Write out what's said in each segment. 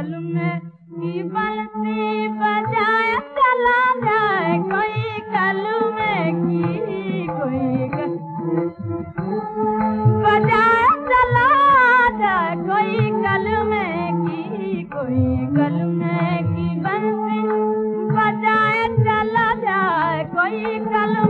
गल में की बलती चला जाए, कोई गल में की कोई चला जाए, कोई कल में की कोई कल में की बंसी चला जाए, कोई गल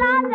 लाल